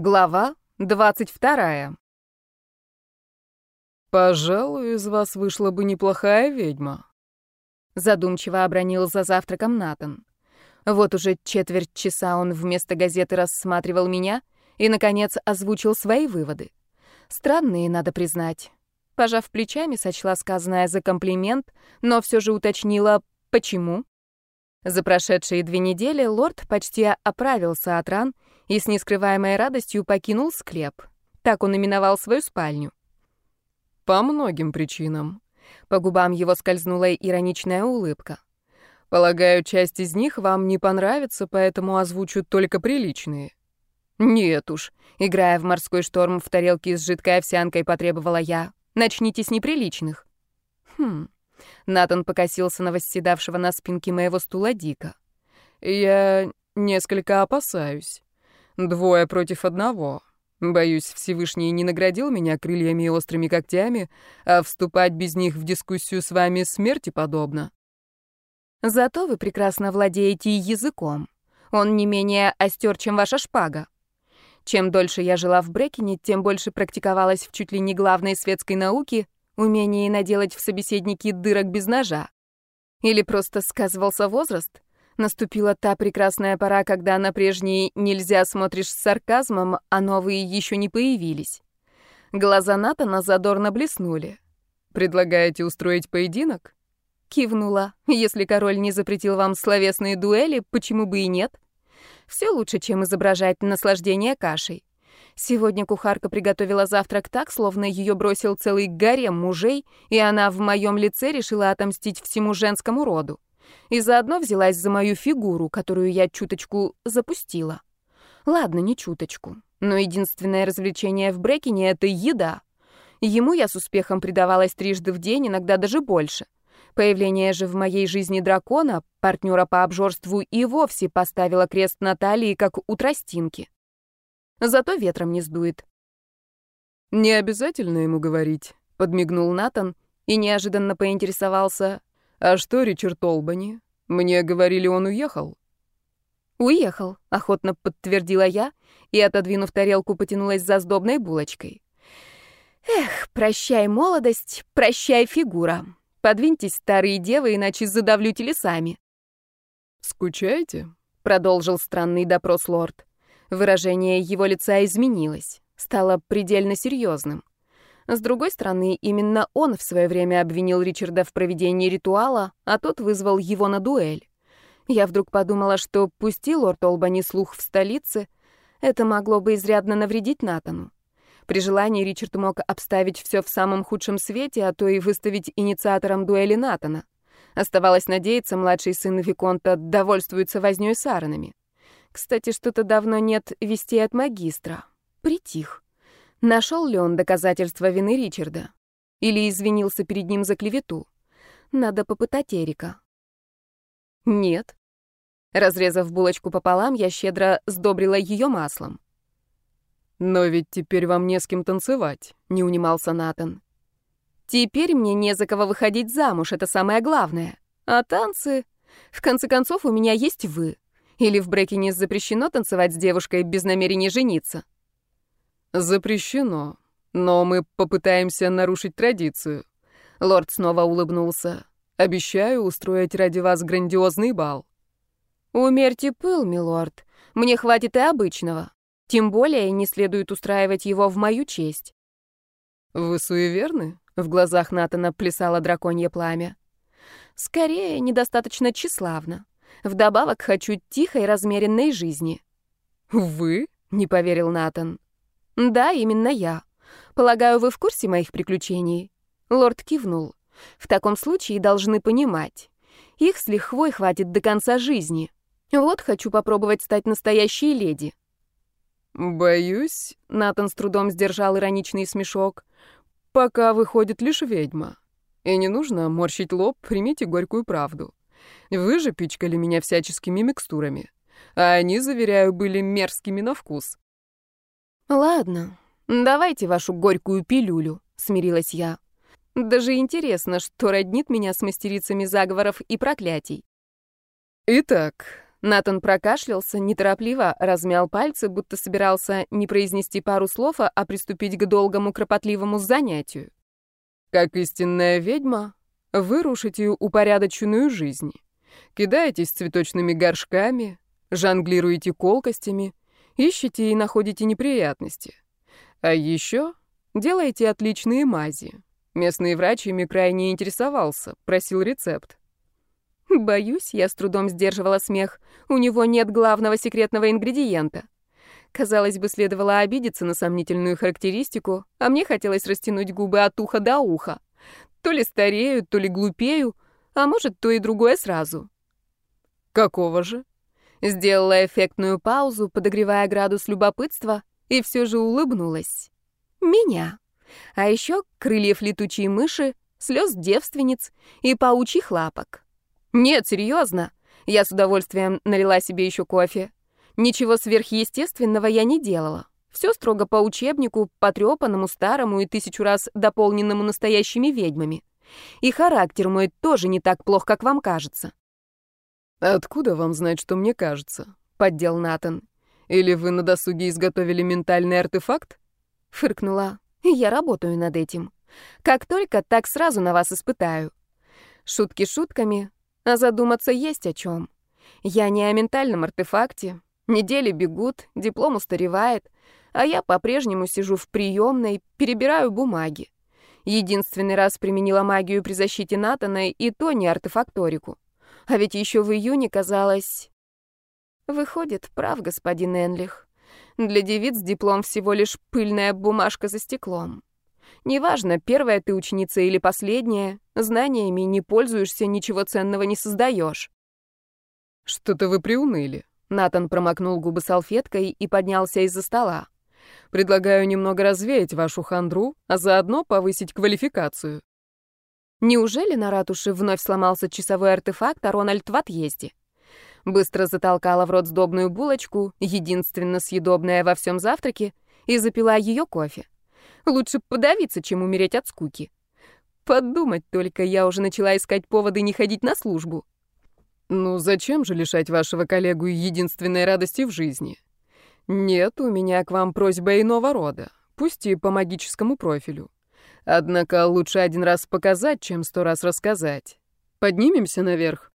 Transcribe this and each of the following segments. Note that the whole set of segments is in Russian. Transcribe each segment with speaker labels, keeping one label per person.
Speaker 1: Глава двадцать вторая.
Speaker 2: «Пожалуй, из вас вышла бы неплохая ведьма», —
Speaker 1: задумчиво обронил за завтраком Натан. Вот уже четверть часа он вместо газеты рассматривал меня и, наконец, озвучил свои выводы. Странные, надо признать. Пожав плечами, сочла сказанное за комплимент, но все же уточнила, почему. За прошедшие две недели лорд почти оправился от ран и с нескрываемой радостью покинул склеп. Так он именовал свою спальню.
Speaker 2: «По многим причинам».
Speaker 1: По губам его скользнула ироничная улыбка.
Speaker 2: «Полагаю, часть из них вам не понравится, поэтому озвучу только приличные».
Speaker 1: «Нет уж», — играя в морской шторм в тарелке с жидкой овсянкой, потребовала я. «Начните с неприличных». «Хм, Натан покосился на восседавшего на спинке моего стула Дика.
Speaker 2: «Я несколько опасаюсь. Двое против одного. Боюсь, Всевышний не наградил меня крыльями и острыми когтями, а вступать без них в дискуссию с вами смерти подобно».
Speaker 1: «Зато вы прекрасно владеете языком. Он не менее остер, чем ваша шпага. Чем дольше я жила в Брекине, тем больше практиковалась в чуть ли не главной светской науке умение наделать в собеседнике дырок без ножа. Или просто сказывался возраст? Наступила та прекрасная пора, когда на прежние «нельзя» смотришь с сарказмом, а новые еще не появились. Глаза Натана задорно блеснули.
Speaker 2: «Предлагаете устроить поединок?»
Speaker 1: Кивнула. «Если король не запретил вам словесные дуэли, почему бы и нет?» Все лучше, чем изображать наслаждение кашей. Сегодня кухарка приготовила завтрак так, словно ее бросил целый гарем мужей, и она в моем лице решила отомстить всему женскому роду. И заодно взялась за мою фигуру, которую я чуточку запустила. Ладно, не чуточку, но единственное развлечение в Брекине — это еда. Ему я с успехом предавалась трижды в день, иногда даже больше. Появление же в моей жизни дракона, партнера по обжорству, и вовсе поставило крест на талии, как у тростинки. Зато ветром не сдует.
Speaker 2: «Не обязательно ему говорить», — подмигнул Натан и неожиданно поинтересовался. «А что Ричард Олбани? Мне говорили, он уехал».
Speaker 1: «Уехал», — охотно подтвердила я и, отодвинув тарелку, потянулась за сдобной булочкой. «Эх, прощай, молодость, прощай, фигура. Подвиньтесь, старые девы, иначе задавлю телесами».
Speaker 2: «Скучаете?»
Speaker 1: — продолжил странный допрос лорд. Выражение его лица изменилось, стало предельно серьезным. С другой стороны, именно он в свое время обвинил Ричарда в проведении ритуала, а тот вызвал его на дуэль. Я вдруг подумала, что пусти лорд Олбани слух в столице, это могло бы изрядно навредить Натану. При желании Ричард мог обставить все в самом худшем свете, а то и выставить инициатором дуэли Натана. Оставалось надеяться, младший сын Виконта довольствуется вознёй с Ааронами. Кстати, что-то давно нет вестей от магистра. Притих. Нашел ли он доказательства вины Ричарда? Или извинился перед ним за клевету? Надо попытать Эрика. Нет. Разрезав булочку пополам, я щедро сдобрила ее маслом.
Speaker 2: «Но ведь теперь вам не с кем танцевать», — не унимался Натан.
Speaker 1: «Теперь мне не за кого выходить замуж, это самое главное. А танцы... В конце концов, у меня есть вы. Или в Брекине запрещено танцевать с девушкой без намерения жениться?
Speaker 2: Запрещено. Но мы попытаемся нарушить традицию. Лорд снова улыбнулся. Обещаю устроить ради вас грандиозный бал.
Speaker 1: Умерьте пыл, милорд. Мне хватит и обычного. Тем более не следует устраивать его в мою честь.
Speaker 2: Вы суеверны? В глазах Натана плясало драконье пламя.
Speaker 1: Скорее, недостаточно тщеславно. Вдобавок хочу тихой, размеренной жизни».
Speaker 2: «Вы?» — не поверил Натан.
Speaker 1: «Да, именно я. Полагаю, вы в курсе моих приключений?» Лорд кивнул. «В таком случае должны понимать. Их с лихвой хватит до конца жизни. Вот хочу попробовать стать настоящей леди».
Speaker 2: «Боюсь», — Натан с трудом сдержал ироничный смешок, «пока выходит лишь ведьма. И не нужно морщить лоб, примите горькую правду. Вы же пичкали меня всяческими микстурами. А они, заверяю, были мерзкими на вкус.
Speaker 1: Ладно, давайте вашу горькую пилюлю, смирилась я. Даже интересно, что роднит меня с мастерицами заговоров и проклятий.
Speaker 2: Итак,
Speaker 1: Натан прокашлялся, неторопливо размял пальцы, будто собирался не произнести пару слов, а приступить к долгому кропотливому занятию.
Speaker 2: «Как истинная ведьма, вы рушите упорядоченную жизнь. Кидаетесь цветочными горшками, жонглируете колкостями, ищете и находите неприятности. А еще делаете отличные мази. Местный врач ими крайне интересовался, просил рецепт.
Speaker 1: Боюсь, я с трудом сдерживала смех. У него нет главного секретного ингредиента. Казалось бы, следовало обидеться на сомнительную характеристику, а мне хотелось растянуть губы от уха до уха. То ли старею, то ли глупею, а может, то и другое сразу.
Speaker 2: Какого же?
Speaker 1: Сделала эффектную паузу, подогревая градус любопытства, и все же улыбнулась. Меня. А еще крыльев летучей мыши, слез девственниц и паучьих лапок. Нет, серьезно. Я с удовольствием налила себе еще кофе. Ничего сверхъестественного я не делала. Все строго по учебнику, потрепанному, старому и тысячу раз дополненному настоящими ведьмами. И характер мой тоже не так плох, как вам кажется.
Speaker 2: «Откуда вам знать, что мне кажется?» — поддел Натан. «Или вы на досуге изготовили ментальный артефакт?»
Speaker 1: Фыркнула. «Я работаю над этим. Как только, так сразу на вас испытаю. Шутки шутками, а задуматься есть о чем. Я не о ментальном артефакте. Недели бегут, диплом устаревает, а я по-прежнему сижу в приемной, перебираю бумаги. Единственный раз применила магию при защите Натана, и то не артефакторику. А ведь еще в июне казалось... Выходит, прав господин Энлих. Для девиц диплом всего лишь пыльная бумажка за стеклом. Неважно, первая ты ученица или последняя, знаниями не пользуешься, ничего ценного не создаешь.
Speaker 2: Что-то вы приуныли.
Speaker 1: Натан промокнул губы салфеткой и поднялся из-за стола.
Speaker 2: Предлагаю немного развеять вашу хандру, а заодно повысить квалификацию.
Speaker 1: Неужели на ратуше вновь сломался часовой артефакт, а Рональд в отъезде? Быстро затолкала в рот сдобную булочку, единственно съедобная во всем завтраке, и запила ее кофе. Лучше подавиться, чем умереть от скуки. Подумать только, я уже начала искать поводы не ходить на службу.
Speaker 2: Ну, зачем же лишать вашего коллегу единственной радости в жизни? Нет, у меня к вам просьба иного рода, пусть и по магическому профилю. Однако лучше один раз показать, чем сто раз рассказать. Поднимемся наверх.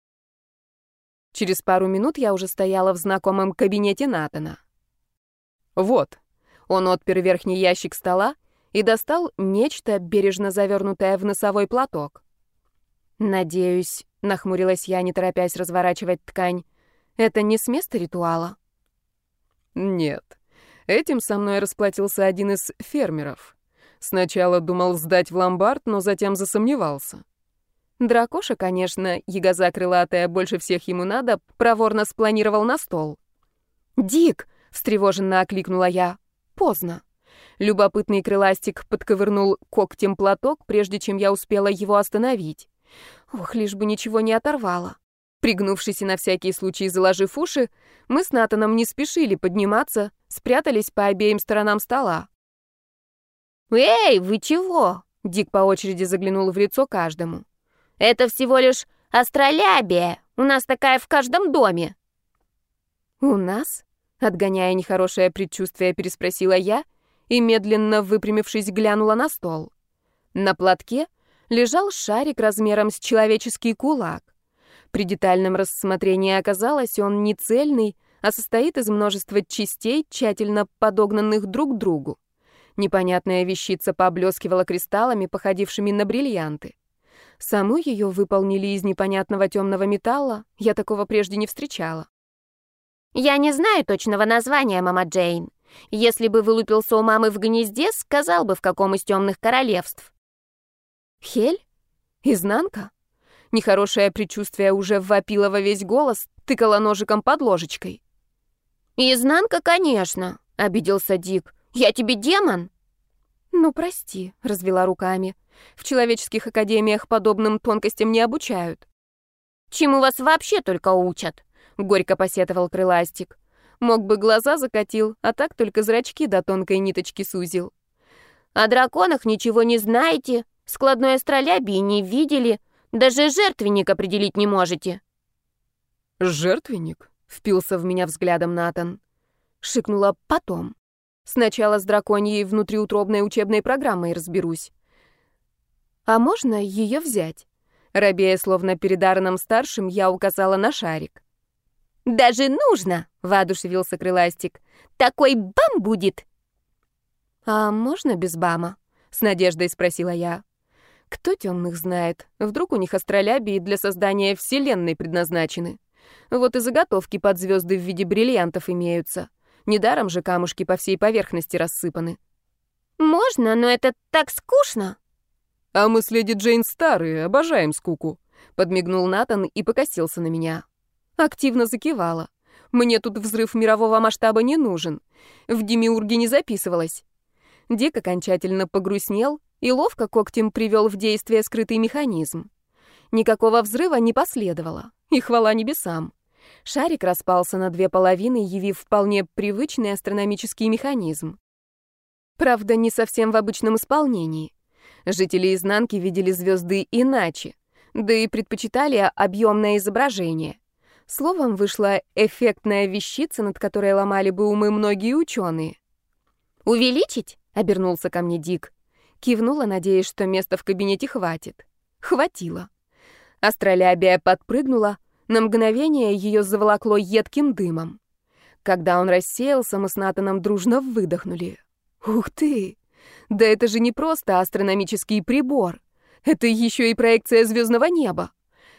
Speaker 1: Через пару минут я уже стояла в знакомом кабинете Натана. Вот. Он отпер верхний ящик стола и достал нечто, бережно завернутое в носовой платок. «Надеюсь», — нахмурилась я, не торопясь разворачивать ткань, — «это не с места ритуала?»
Speaker 2: «Нет. Этим со мной расплатился один из фермеров. Сначала думал сдать в ломбард, но затем засомневался.
Speaker 1: Дракоша, конечно, ягоза крылатая, больше всех ему надо, проворно спланировал на стол. «Дик!» — встревоженно окликнула я. «Поздно». Любопытный крыластик подковырнул когтем платок, прежде чем я успела его остановить. Ох, лишь бы ничего не оторвало. Пригнувшись и на всякий случай заложив уши, мы с Натаном не спешили подниматься, спрятались по обеим сторонам стола. «Эй, вы чего?» — Дик по очереди заглянул в лицо каждому. «Это всего лишь астролябия. У нас такая в каждом доме». «У нас?» — отгоняя нехорошее предчувствие, переспросила я — и, медленно выпрямившись, глянула на стол. На платке лежал шарик размером с человеческий кулак. При детальном рассмотрении оказалось, он не цельный, а состоит из множества частей, тщательно подогнанных друг к другу. Непонятная вещица поблескивала кристаллами, походившими на бриллианты. Саму ее выполнили из непонятного темного металла, я такого прежде не встречала.
Speaker 3: «Я не знаю точного названия, мама Джейн», если бы вылупился у мамы в гнезде, сказал бы, в каком из темных королевств.
Speaker 1: Хель? Изнанка? Нехорошее предчувствие уже вопило во весь голос, тыкало ножиком под ложечкой.
Speaker 3: «Изнанка, конечно», — обиделся Дик. «Я тебе демон?»
Speaker 1: «Ну, прости», — развела руками. «В человеческих академиях подобным тонкостям не обучают».
Speaker 3: «Чему вас вообще только учат?» — горько посетовал Крыластик.
Speaker 1: Мог бы глаза закатил, а так только зрачки до тонкой ниточки сузил.
Speaker 3: О драконах ничего не знаете, складной астролябии не видели, даже жертвенник определить не можете.
Speaker 2: Жертвенник?
Speaker 1: впился в меня взглядом Натан. Шикнула потом. Сначала с драконьей внутриутробной учебной программой разберусь. А можно ее взять? Робея, словно перед Арном-старшим, я указала на шарик.
Speaker 3: «Даже нужно!» — воодушевился Крыластик. «Такой бам будет!»
Speaker 1: «А можно без бама?» — с надеждой спросила я. «Кто темных знает? Вдруг у них астролябии для создания Вселенной предназначены? Вот и заготовки под звезды в виде бриллиантов имеются. Недаром же камушки по всей поверхности рассыпаны».
Speaker 3: «Можно, но это так скучно!»
Speaker 2: «А мы с леди Джейн старые, обожаем скуку», — подмигнул Натан и покосился на меня. Активно закивала. «Мне тут взрыв мирового масштаба не нужен. В Демиурге не записывалась». Дик окончательно погрустнел и ловко когтем привел в действие скрытый механизм. Никакого взрыва не последовало, и хвала небесам. Шарик распался на две половины, явив вполне привычный астрономический механизм. Правда, не совсем в обычном исполнении. Жители изнанки видели звезды иначе, да и предпочитали объемное изображение. Словом, вышла эффектная вещица, над которой ломали бы умы многие ученые.
Speaker 3: «Увеличить?»
Speaker 1: — обернулся ко мне Дик. Кивнула, надеясь, что места в кабинете хватит. Хватило. Астролябия подпрыгнула, на мгновение ее заволокло едким дымом. Когда он рассеялся, мы с Натаном дружно выдохнули. «Ух ты! Да это же не просто астрономический прибор. Это еще и проекция звездного неба.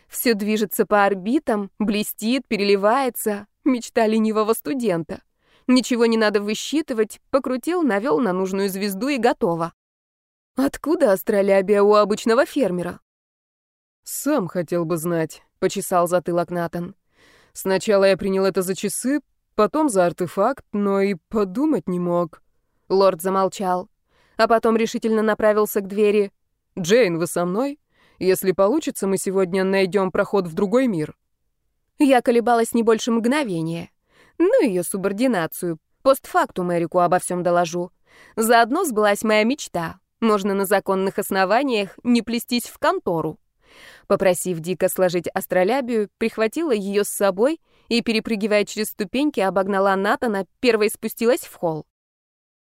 Speaker 1: Все движется по орбитам, блестит, переливается. Мечта ленивого студента. Ничего не надо высчитывать, покрутил, навел на нужную звезду и готово. Откуда астролябия у обычного фермера?
Speaker 2: Сам хотел бы знать, почесал затылок Натан. Сначала я принял это за часы, потом за артефакт, но и подумать не мог.
Speaker 1: Лорд замолчал а потом решительно направился к двери.
Speaker 2: «Джейн, вы со мной? Если получится, мы сегодня найдем проход в другой мир».
Speaker 1: Я колебалась не больше мгновения. Ну, ее субординацию. Постфактум Эрику обо всем доложу. Заодно сбылась моя мечта. Можно на законных основаниях не плестись в контору. Попросив Дика сложить астролябию, прихватила ее с собой и, перепрыгивая через ступеньки, обогнала Натана, первой спустилась в холл.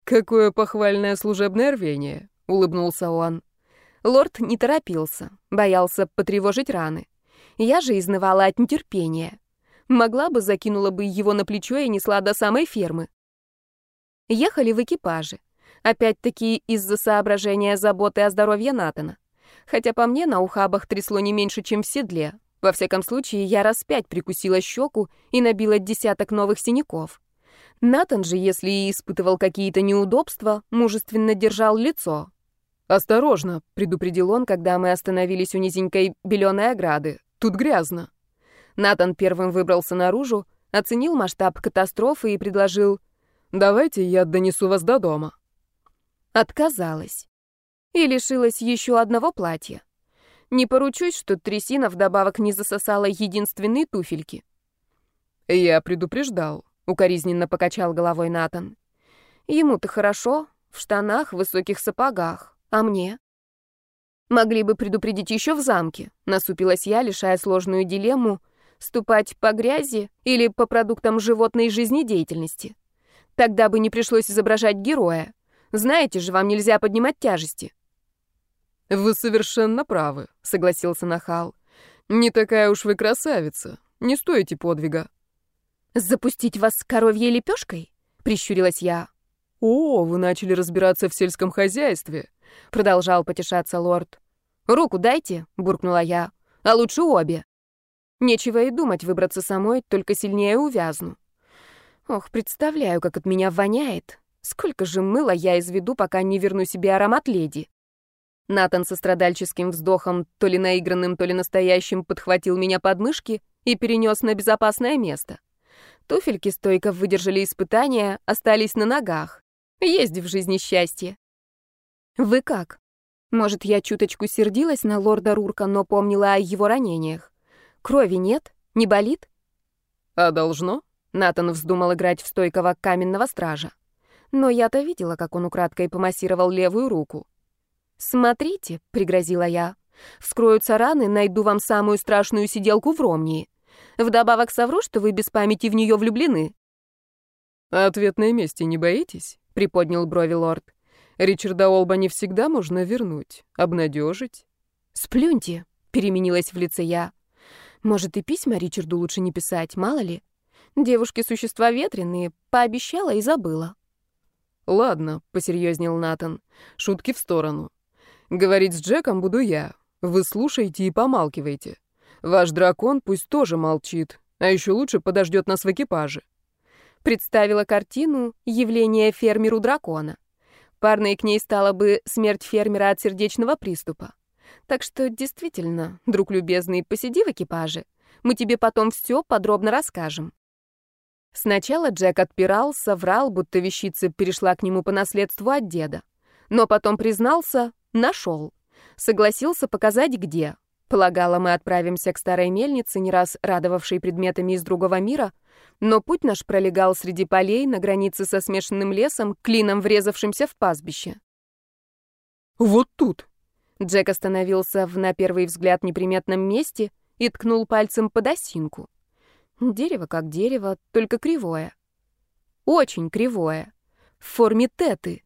Speaker 2: «Какое похвальное служебное рвение!» — улыбнулся он.
Speaker 1: Лорд не торопился, боялся потревожить раны. Я же изнывала от нетерпения. Могла бы, закинула бы его на плечо и несла до самой фермы. Ехали в экипаже. Опять-таки из-за соображения заботы о здоровье Натана. Хотя по мне на ухабах трясло не меньше, чем в седле. Во всяком случае, я раз пять прикусила щеку и набила десяток новых синяков. Натан же, если и испытывал какие-то неудобства, мужественно держал лицо.
Speaker 2: «Осторожно», — предупредил он, когда мы остановились у низенькой беленой ограды. «Тут грязно».
Speaker 1: Натан первым выбрался наружу, оценил масштаб катастрофы и предложил
Speaker 2: «Давайте я донесу вас до дома».
Speaker 1: Отказалась. И лишилась еще одного платья. Не поручусь, что трясина вдобавок не засосала единственные туфельки.
Speaker 2: «Я предупреждал», укоризненно покачал головой Натан.
Speaker 1: Ему-то хорошо, в штанах, высоких сапогах, а мне? Могли бы предупредить еще в замке, насупилась я, лишая сложную дилемму, ступать по грязи или по продуктам животной жизнедеятельности. Тогда бы не пришлось изображать героя. Знаете же, вам нельзя поднимать тяжести.
Speaker 2: Вы совершенно правы, согласился Нахал. Не такая уж вы красавица. Не стоите подвига.
Speaker 1: «Запустить вас с коровьей лепешкой?» — прищурилась я.
Speaker 2: «О, вы начали разбираться в сельском хозяйстве», — продолжал потешаться лорд.
Speaker 1: «Руку дайте», — буркнула я, — «а лучше обе». Нечего и думать выбраться самой, только сильнее увязну. Ох, представляю, как от меня воняет. Сколько же мыла я изведу, пока не верну себе аромат леди. Натан со страдальческим вздохом, то ли наигранным, то ли настоящим, подхватил меня под мышки и перенес на безопасное место. Туфельки стойко выдержали испытания, остались на ногах. Есть в жизни счастье. Вы как? Может, я чуточку сердилась на лорда Рурка, но помнила о его ранениях. Крови нет? Не болит?
Speaker 2: А должно?
Speaker 1: Натан вздумал играть в стойкого каменного стража. Но я-то видела, как он украдкой помассировал левую руку. «Смотрите», — пригрозила я, — «вскроются раны, найду вам самую страшную сиделку в Ромнии. Вдобавок совру, что вы без памяти в нее влюблены».
Speaker 2: «Ответной мести не боитесь?» — приподнял брови лорд. «Ричарда Олба не всегда можно вернуть, обнадежить».
Speaker 1: «Сплюньте», — переменилась в лице я. «Может, и письма Ричарду лучше не писать, мало ли? Девушки — существа ветреные, пообещала и забыла».
Speaker 2: «Ладно», — посерьезнел Натан. «Шутки в сторону. Говорить с Джеком буду я. Вы слушайте и помалкивайте. Ваш дракон пусть тоже молчит, а еще лучше подождет нас в экипаже».
Speaker 1: Представила картину явления фермеру дракона. Парной к ней стала бы смерть фермера от сердечного приступа. Так что, действительно, друг любезный, посиди в экипаже. Мы тебе потом все подробно расскажем. Сначала Джек отпирался, врал, будто вещица перешла к нему по наследству от деда. Но потом признался, нашел. Согласился показать, где. Полагала, мы отправимся к старой мельнице, не раз радовавшей предметами из другого мира, но путь наш пролегал среди полей на границе со смешанным лесом, клином врезавшимся в пастбище.
Speaker 2: «Вот тут!»
Speaker 1: Джек остановился в, на первый взгляд, неприметном месте и ткнул пальцем под осинку. Дерево как дерево, только кривое. Очень кривое. В форме теты.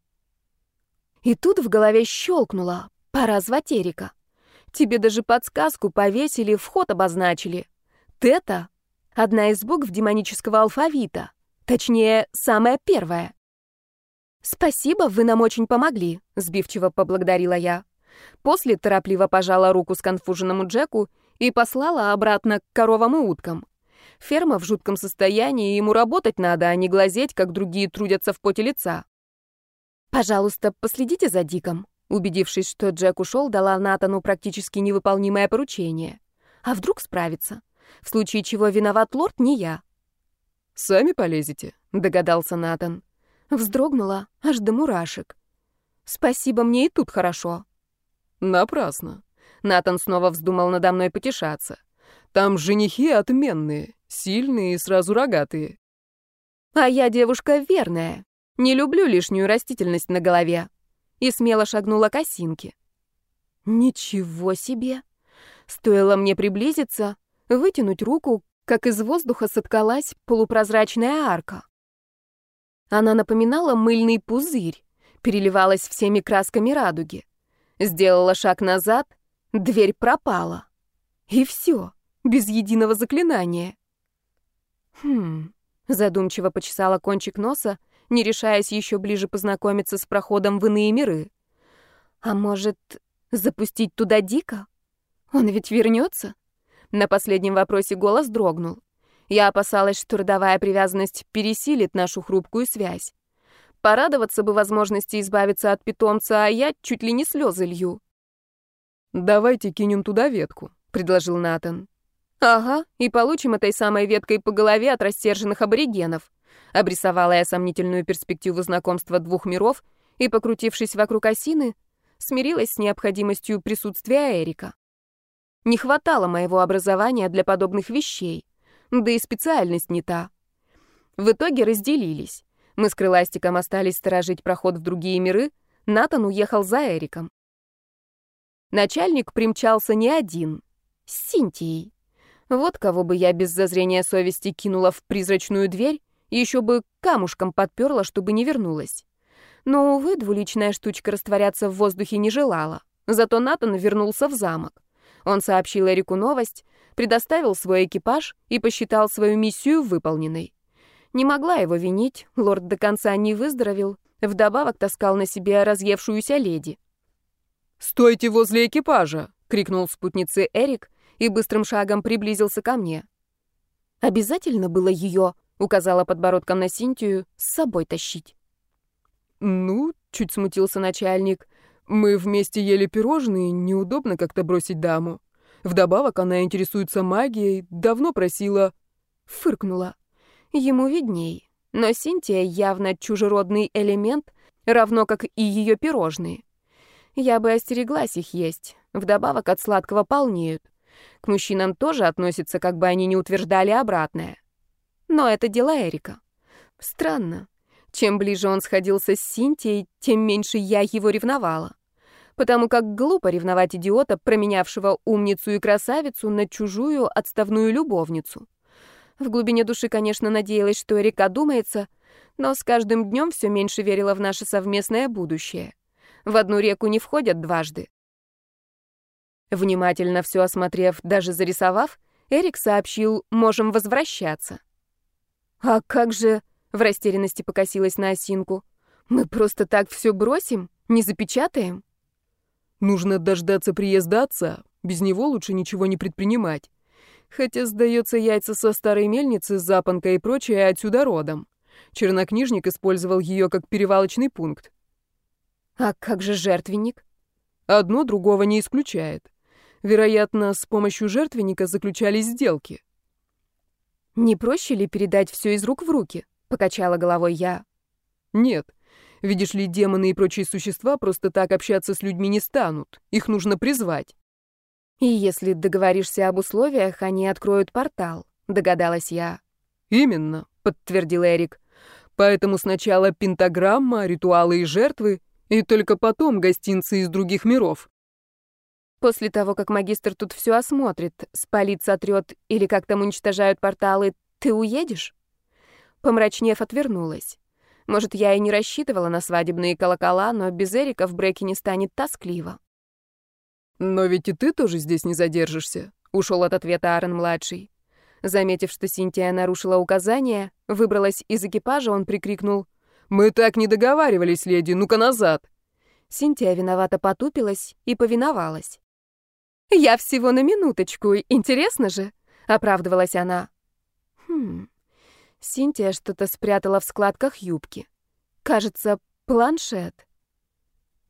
Speaker 1: И тут в голове щелкнуло. Пора звать Эрика. Тебе даже подсказку повесили, вход обозначили. Тета — одна из букв демонического алфавита. Точнее, самая первая. «Спасибо, вы нам очень помогли», — сбивчиво поблагодарила я. После торопливо пожала руку сконфуженному Джеку и послала обратно к коровам и уткам. Ферма в жутком состоянии, ему работать надо, а не глазеть, как другие трудятся в поте лица. «Пожалуйста, последите за Диком», убедившись, что Джек ушел, дала Натану практически невыполнимое поручение. А вдруг справится? В случае чего виноват лорд, не я.
Speaker 2: «Сами полезете», — догадался Натан.
Speaker 1: Вздрогнула, аж до мурашек. «Спасибо, мне и тут хорошо».
Speaker 2: «Напрасно».
Speaker 1: Натан снова вздумал надо мной потешаться.
Speaker 2: «Там женихи отменные. Сильные и сразу рогатые.
Speaker 1: А я девушка верная. Не люблю лишнюю растительность на голове. И смело шагнула к осинке. Ничего себе! Стоило мне приблизиться, вытянуть руку, как из воздуха соткалась полупрозрачная арка. Она напоминала мыльный пузырь, переливалась всеми красками радуги. Сделала шаг назад, дверь пропала. И все, без единого заклинания. Хм, задумчиво почесала кончик носа, не решаясь еще ближе познакомиться с проходом в иные миры. А может, запустить туда Дика? Он ведь вернется? На последнем вопросе голос дрогнул. Я опасалась, что родовая привязанность пересилит нашу хрупкую связь. Порадоваться бы возможности избавиться от питомца, а я чуть ли не слезы лью.
Speaker 2: «Давайте кинем туда ветку», — предложил Натан.
Speaker 1: «Ага, и получим этой самой веткой по голове от рассерженных аборигенов». Обрисовала я сомнительную перспективу знакомства двух миров и, покрутившись вокруг осины, смирилась с необходимостью присутствия Эрика. Не хватало моего образования для подобных вещей, да и специальность не та. В итоге разделились. Мы с Крыластиком остались сторожить проход в другие миры, Натан уехал за Эриком. Начальник примчался не один, с Синтией. Вот кого бы я без зазрения совести кинула в призрачную дверь, еще бы камушком подперла, чтобы не вернулась. Но, увы, двуличная штучка растворяться в воздухе не желала. Зато Натан вернулся в замок. Он сообщил Эрику новость, предоставил свой экипаж и посчитал свою миссию выполненной. Не могла его винить, лорд до конца не выздоровел, вдобавок таскал на себе разъевшуюся леди.
Speaker 2: «Стойте возле экипажа!» — крикнул спутнице
Speaker 1: Эрик, и быстрым шагом приблизился ко мне. «Обязательно было ее, указала подбородком на Синтию, с собой тащить.
Speaker 2: «Ну, — чуть смутился начальник, — мы вместе ели пирожные, неудобно как-то бросить даму. Вдобавок она интересуется магией, давно просила...»
Speaker 1: Фыркнула. Ему видней, но Синтия явно чужеродный элемент, равно как и ее пирожные. Я бы остереглась их есть, вдобавок от сладкого полнеют. К мужчинам тоже относятся, как бы они ни утверждали обратное. Но это дела Эрика. Странно. Чем ближе он сходился с Синтией, тем меньше я его ревновала. Потому как глупо ревновать идиота, променявшего умницу и красавицу на чужую отставную любовницу. В глубине души, конечно, надеялась, что Эрик одумается, но с каждым днем все меньше верила в наше совместное будущее. В одну реку не входят дважды. Внимательно все осмотрев, даже зарисовав, Эрик сообщил, можем возвращаться. «А как же...» — в растерянности покосилась на осинку. «Мы просто так все бросим? Не запечатаем?»
Speaker 2: «Нужно дождаться приезда отца. Без него лучше ничего не предпринимать. Хотя, сдается, яйца со старой мельницы, запонка и прочее отсюда родом. Чернокнижник использовал ее как перевалочный пункт.
Speaker 1: А как же жертвенник?
Speaker 2: Одно другого не исключает. Вероятно, с помощью жертвенника заключались сделки.
Speaker 1: Не проще ли передать все из рук в руки? Покачала головой я.
Speaker 2: Нет. Видишь ли, демоны и прочие существа просто так общаться с людьми не станут. Их нужно призвать.
Speaker 1: И если договоришься об условиях, они откроют портал, догадалась я.
Speaker 2: Именно, подтвердил Эрик. Поэтому сначала пентаграмма, ритуалы и жертвы, и только потом гостинцы из других миров.
Speaker 1: После того, как магистр тут все осмотрит, спалит, сотрет или как там уничтожают порталы, ты уедешь? Помрачнев, отвернулась. Может, я и не рассчитывала на свадебные колокола, но без Эрика в бреке не станет тоскливо.
Speaker 2: «Но ведь и ты тоже здесь не задержишься», — ушел от ответа Аарон-младший.
Speaker 1: Заметив, что Синтия нарушила указание, выбралась из экипажа, он прикрикнул
Speaker 2: «Мы так не договаривались, леди, ну-ка назад!»
Speaker 1: Синтия виновато потупилась и повиновалась. «Я всего на минуточку, интересно же?» — оправдывалась она. «Хм...» Синтия что-то спрятала в складках юбки. «Кажется, планшет».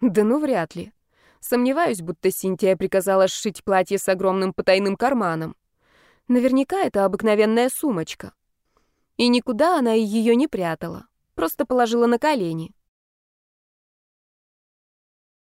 Speaker 1: «Да ну, вряд ли. Сомневаюсь, будто Синтия приказала сшить платье с огромным потайным карманом. Наверняка это обыкновенная сумочка. И никуда она ее не прятала, просто положила на колени.